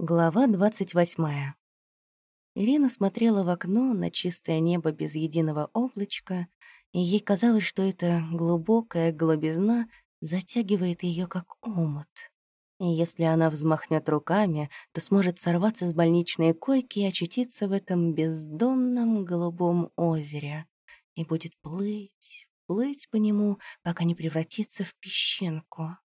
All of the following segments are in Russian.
Глава двадцать восьмая. Ирина смотрела в окно на чистое небо без единого облачка, и ей казалось, что эта глубокая голубизна затягивает ее как омут. И если она взмахнет руками, то сможет сорваться с больничной койки и очутиться в этом бездонном голубом озере, и будет плыть, плыть по нему, пока не превратится в песчинку.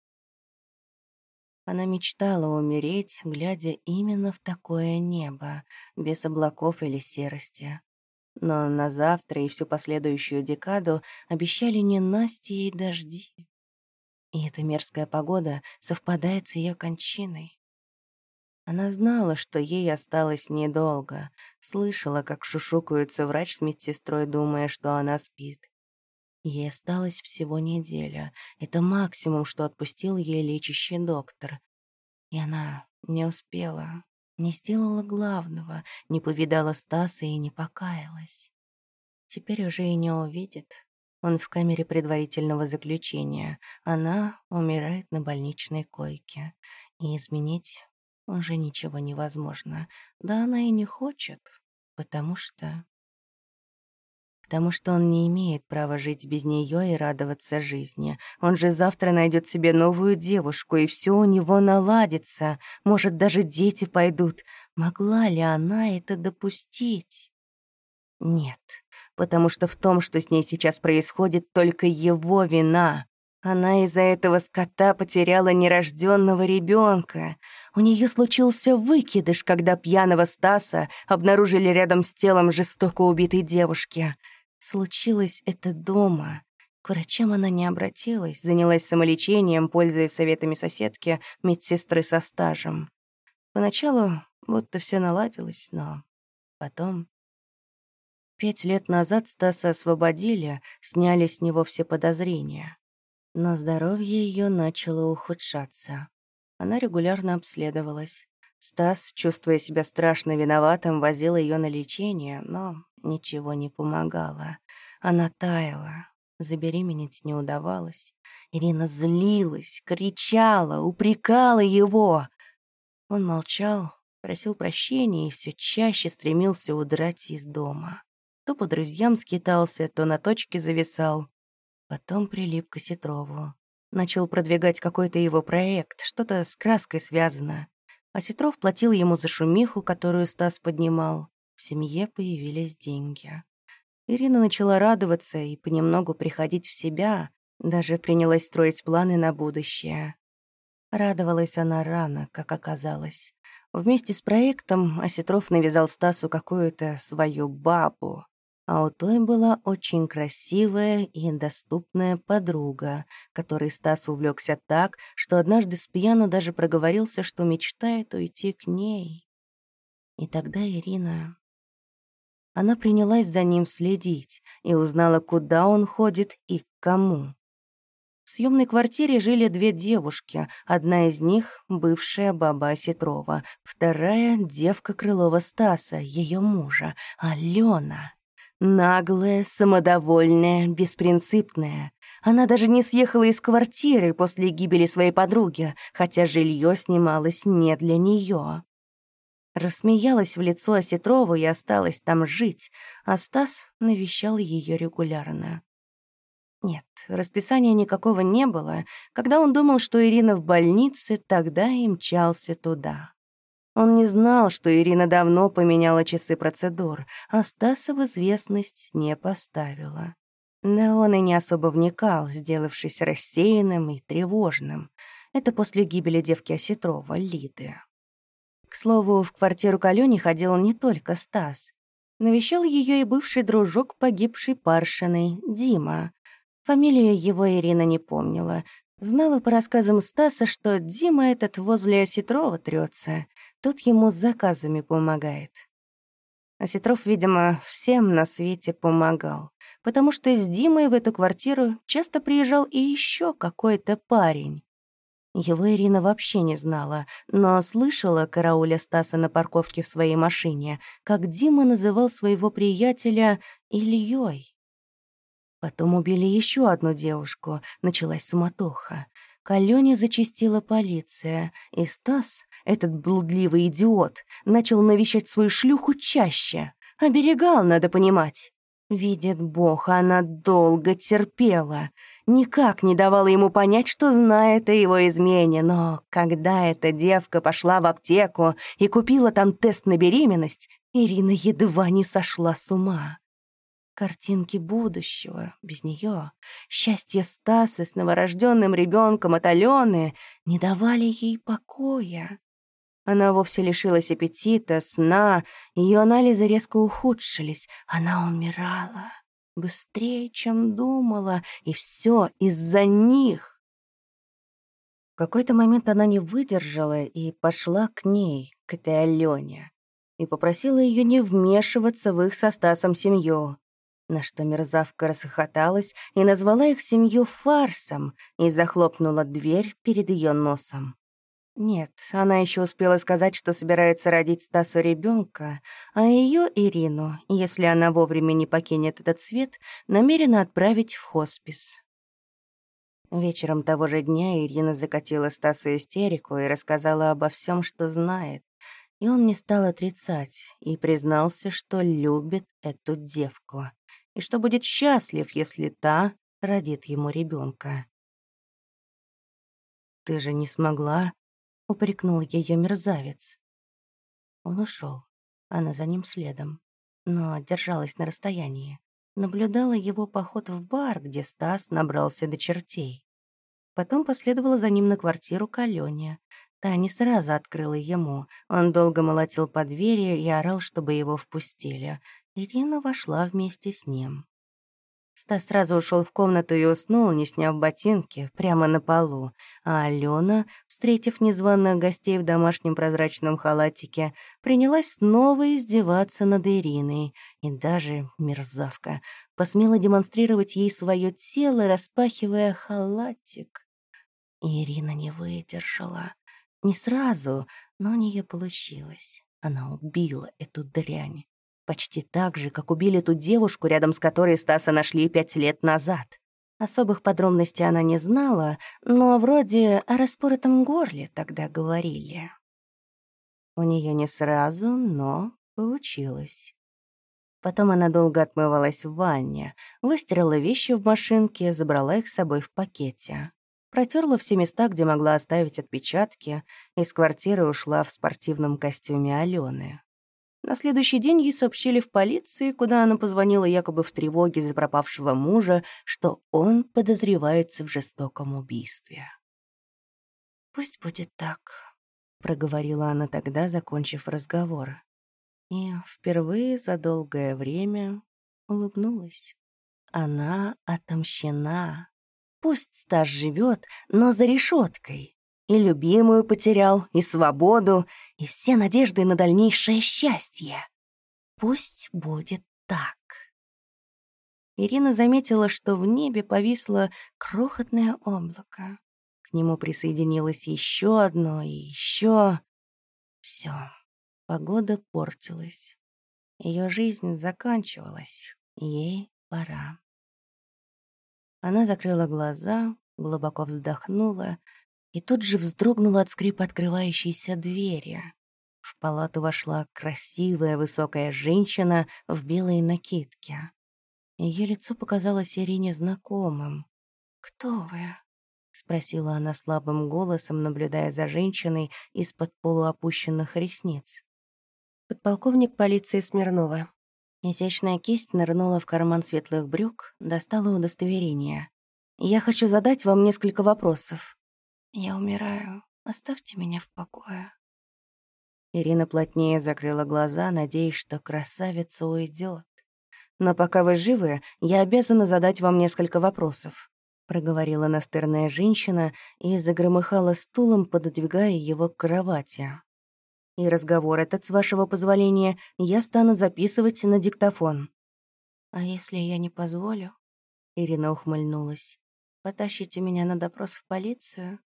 Она мечтала умереть, глядя именно в такое небо, без облаков или серости. Но на завтра и всю последующую декаду обещали ненастье и дожди. И эта мерзкая погода совпадает с ее кончиной. Она знала, что ей осталось недолго, слышала, как шушукаются врач с медсестрой, думая, что она спит. Ей осталось всего неделя. Это максимум, что отпустил ей лечащий доктор. И она не успела, не сделала главного, не повидала Стаса и не покаялась. Теперь уже и не увидит. Он в камере предварительного заключения. Она умирает на больничной койке. И изменить уже ничего невозможно. Да она и не хочет, потому что потому что он не имеет права жить без нее и радоваться жизни. Он же завтра найдет себе новую девушку, и все у него наладится. Может, даже дети пойдут. Могла ли она это допустить? Нет, потому что в том, что с ней сейчас происходит, только его вина. Она из-за этого скота потеряла нерожденного ребенка. У нее случился выкидыш, когда пьяного Стаса обнаружили рядом с телом жестоко убитой девушки. Случилось это дома. К врачам она не обратилась, занялась самолечением, пользуясь советами соседки, медсестры со стажем. Поначалу будто все наладилось, но потом... Пять лет назад Стаса освободили, сняли с него все подозрения. Но здоровье ее начало ухудшаться. Она регулярно обследовалась. Стас, чувствуя себя страшно виноватым, возил ее на лечение, но ничего не помогало. Она таяла, забеременеть не удавалось. Ирина злилась, кричала, упрекала его. Он молчал, просил прощения и все чаще стремился удрать из дома. То по друзьям скитался, то на точке зависал. Потом прилип к Осетрову. Начал продвигать какой-то его проект, что-то с краской связано. Осетров платил ему за шумиху, которую Стас поднимал. В семье появились деньги. Ирина начала радоваться и понемногу приходить в себя, даже принялась строить планы на будущее. Радовалась она рано, как оказалось. Вместе с проектом Осетров навязал Стасу какую-то свою бабу, а у той была очень красивая и доступная подруга, которой Стас увлекся так, что однажды с пьяну даже проговорился, что мечтает уйти к ней. И тогда Ирина... Она принялась за ним следить и узнала, куда он ходит и к кому. В съемной квартире жили две девушки. Одна из них — бывшая баба Осетрова, вторая — девка Крылова Стаса, ее мужа, Алена. Наглая, самодовольная, беспринципная. Она даже не съехала из квартиры после гибели своей подруги, хотя жилье снималось не для нее. Рассмеялась в лицо Осетрову и осталась там жить, а Стас навещал ее регулярно. Нет, расписания никакого не было. Когда он думал, что Ирина в больнице, тогда и мчался туда. Он не знал, что Ирина давно поменяла часы процедур, а Стаса в известность не поставила. Да он и не особо вникал, сделавшись рассеянным и тревожным. Это после гибели девки Осетрова, Лиды. К слову, в квартиру к Алёне ходил не только Стас. Навещал ее и бывший дружок погибшей Паршиной, Дима. Фамилию его Ирина не помнила. Знала по рассказам Стаса, что Дима этот возле Осетрова трется. Тот ему с заказами помогает. Осетров, видимо, всем на свете помогал, потому что с Димой в эту квартиру часто приезжал и еще какой-то парень. Его Ирина вообще не знала, но слышала карауля Стаса на парковке в своей машине, как Дима называл своего приятеля Ильей. Потом убили еще одну девушку, началась суматоха. К Алене зачастила полиция, и Стас, Этот блудливый идиот начал навещать свою шлюху чаще. Оберегал, надо понимать. Видит Бог, она долго терпела. Никак не давала ему понять, что знает о его измене. Но когда эта девка пошла в аптеку и купила там тест на беременность, Ирина едва не сошла с ума. Картинки будущего, без нее, счастье Стаса с новорожденным ребенком от Алены не давали ей покоя. Она вовсе лишилась аппетита, сна, ее анализы резко ухудшились. Она умирала быстрее, чем думала, и все из-за них. В какой-то момент она не выдержала и пошла к ней, к этой Алене, и попросила ее не вмешиваться в их со Стасом семью. На что мерзавка расхохоталась и назвала их семью фарсом и захлопнула дверь перед ее носом. Нет, она еще успела сказать, что собирается родить Стасу ребенка, а ее Ирину, если она вовремя не покинет этот свет, намерена отправить в хоспис. Вечером того же дня Ирина закатила Стасу истерику и рассказала обо всем, что знает. И он не стал отрицать и признался, что любит эту девку, и что будет счастлив, если та родит ему ребенка. «Ты же не смогла?» Упрекнул ее мерзавец. Он ушел, она за ним следом, но держалась на расстоянии. Наблюдала его поход в бар, где Стас набрался до чертей. Потом последовала за ним на квартиру к Алене. Та не сразу открыла ему. Он долго молотил по двери и орал, чтобы его впустили. Ирина вошла вместе с ним. Стас сразу ушел в комнату и уснул, не сняв ботинки, прямо на полу. А Алена, встретив незваных гостей в домашнем прозрачном халатике, принялась снова издеваться над Ириной. И даже мерзавка посмела демонстрировать ей свое тело, распахивая халатик. И Ирина не выдержала. Не сразу, но у нее получилось. Она убила эту дрянь. Почти так же, как убили ту девушку, рядом с которой Стаса нашли пять лет назад. Особых подробностей она не знала, но вроде о распоротом горле тогда говорили. У нее не сразу, но получилось. Потом она долго отмывалась в ванне, выстирала вещи в машинке, забрала их с собой в пакете. Протерла все места, где могла оставить отпечатки, из квартиры ушла в спортивном костюме Алены. На следующий день ей сообщили в полиции, куда она позвонила якобы в тревоге за пропавшего мужа, что он подозревается в жестоком убийстве. «Пусть будет так», — проговорила она тогда, закончив разговор. И впервые за долгое время улыбнулась. Она отомщена. Пусть Стас живет, но за решеткой. И любимую потерял, и свободу, и все надежды на дальнейшее счастье. Пусть будет так. Ирина заметила, что в небе повисло крохотное облако. К нему присоединилось еще одно и еще. Все, погода портилась. Ее жизнь заканчивалась, ей пора. Она закрыла глаза, глубоко вздохнула и тут же вздрогнула от скрипа открывающейся двери. В палату вошла красивая высокая женщина в белой накидке. Ее лицо показалось Ирине знакомым. «Кто вы?» — спросила она слабым голосом, наблюдая за женщиной из-под полуопущенных ресниц. «Подполковник полиции Смирнова». Изящная кисть нырнула в карман светлых брюк, достала удостоверение. «Я хочу задать вам несколько вопросов». «Я умираю. Оставьте меня в покое». Ирина плотнее закрыла глаза, надеясь, что красавица уйдет. «Но пока вы живы, я обязана задать вам несколько вопросов», проговорила настырная женщина и загромыхала стулом, пододвигая его к кровати. «И разговор этот, с вашего позволения, я стану записывать на диктофон». «А если я не позволю?» Ирина ухмыльнулась. «Потащите меня на допрос в полицию?»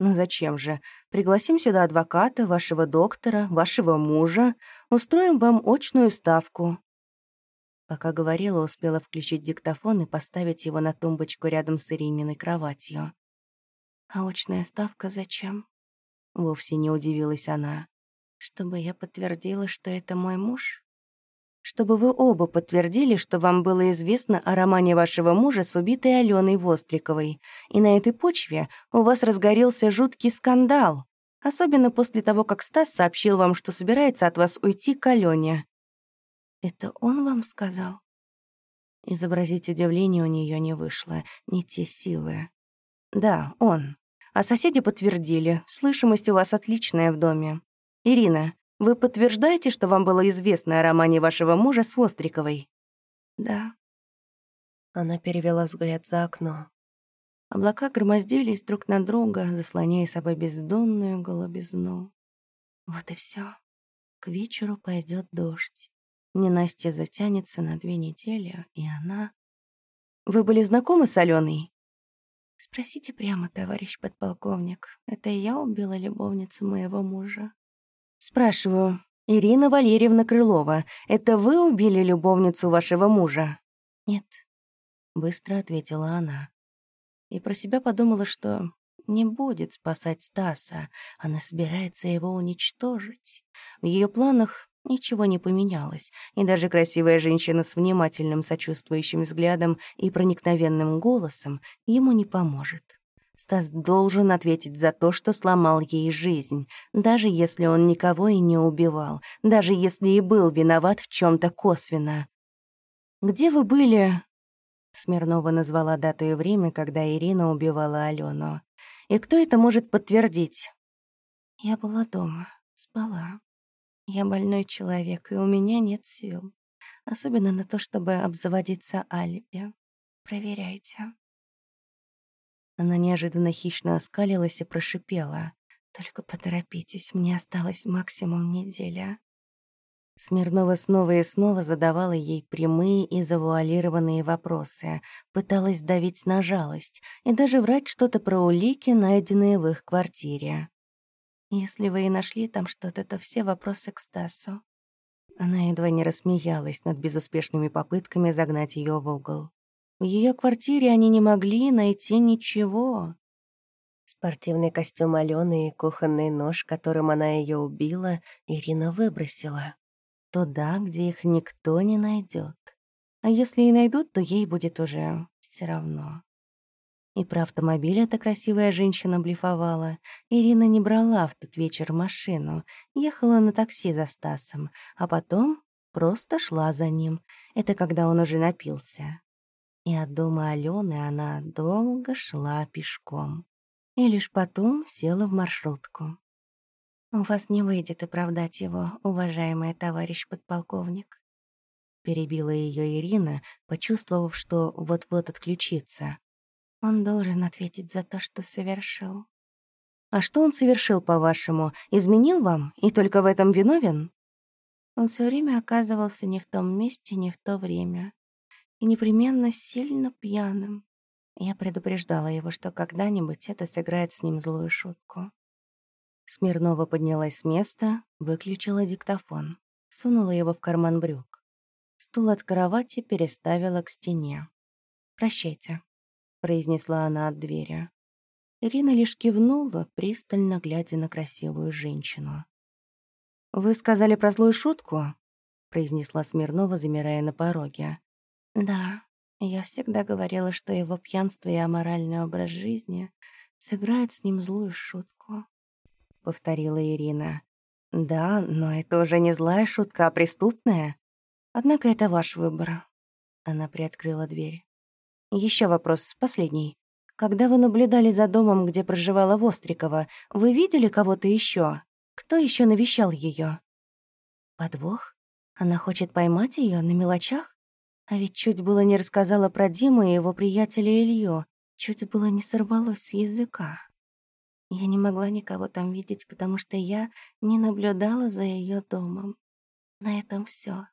«Ну зачем же? Пригласим сюда адвоката, вашего доктора, вашего мужа. Устроим вам очную ставку». Пока говорила, успела включить диктофон и поставить его на тумбочку рядом с Ирининой кроватью. «А очная ставка зачем?» — вовсе не удивилась она. «Чтобы я подтвердила, что это мой муж?» «Чтобы вы оба подтвердили, что вам было известно о романе вашего мужа с убитой Аленой Востриковой, и на этой почве у вас разгорелся жуткий скандал, особенно после того, как Стас сообщил вам, что собирается от вас уйти к Алене». «Это он вам сказал?» Изобразить удивление у нее не вышло, не те силы. «Да, он. А соседи подтвердили, слышимость у вас отличная в доме. Ирина, вы подтверждаете, что вам было известно о романе вашего мужа с Востриковой?» «Да». Она перевела взгляд за окно. Облака громоздились друг на друга, заслоняя собой бездонную голубизну. Вот и все. К вечеру пойдет дождь. Ненастье затянется на две недели, и она... «Вы были знакомы с Аленой?» «Спросите прямо, товарищ подполковник. Это я убила любовницу моего мужа?» «Спрашиваю. Ирина Валерьевна Крылова, это вы убили любовницу вашего мужа?» «Нет», — быстро ответила она. И про себя подумала, что не будет спасать Стаса, она собирается его уничтожить. В ее планах Ничего не поменялось, и даже красивая женщина с внимательным сочувствующим взглядом и проникновенным голосом ему не поможет. Стас должен ответить за то, что сломал ей жизнь, даже если он никого и не убивал, даже если и был виноват в чем то косвенно. «Где вы были?» Смирнова назвала дату и время, когда Ирина убивала Алену. «И кто это может подтвердить?» «Я была дома, спала», я больной человек, и у меня нет сил. Особенно на то, чтобы обзаводиться алиби. Проверяйте. Она неожиданно хищно оскалилась и прошипела. «Только поторопитесь, мне осталось максимум неделя». Смирнова снова и снова задавала ей прямые и завуалированные вопросы, пыталась давить на жалость и даже врать что-то про улики, найденные в их квартире. Если вы и нашли там что-то, то все вопросы к Стасу». Она едва не рассмеялась над безуспешными попытками загнать ее в угол. В ее квартире они не могли найти ничего. Спортивный костюм Алены и кухонный нож, которым она ее убила, Ирина выбросила. Туда, где их никто не найдет. А если и найдут, то ей будет уже все равно. И про автомобиль эта красивая женщина блефовала. Ирина не брала в тот вечер машину, ехала на такси за Стасом, а потом просто шла за ним. Это когда он уже напился. И от дома Алены она долго шла пешком. И лишь потом села в маршрутку. «У вас не выйдет оправдать его, уважаемый товарищ подполковник», перебила ее Ирина, почувствовав, что вот-вот отключится. Он должен ответить за то, что совершил. А что он совершил, по-вашему? Изменил вам и только в этом виновен? Он все время оказывался не в том месте, не в то время. И непременно сильно пьяным. Я предупреждала его, что когда-нибудь это сыграет с ним злую шутку. Смирнова поднялась с места, выключила диктофон, сунула его в карман брюк. Стул от кровати переставила к стене. «Прощайте», — произнесла она от двери. Ирина лишь кивнула, пристально глядя на красивую женщину. «Вы сказали про злую шутку?» — произнесла Смирнова, замирая на пороге. «Да, я всегда говорила, что его пьянство и аморальный образ жизни сыграют с ним злую шутку», — повторила Ирина. «Да, но это уже не злая шутка, а преступная. Однако это ваш выбор». Она приоткрыла дверь. Еще вопрос, последний. Когда вы наблюдали за домом, где проживала Вострикова, вы видели кого-то еще? Кто еще навещал ее? Подвох? Она хочет поймать ее на мелочах? А ведь чуть было не рассказала про Диму и его приятеля Илью. Чуть было не сорвалось с языка. Я не могла никого там видеть, потому что я не наблюдала за ее домом. На этом все.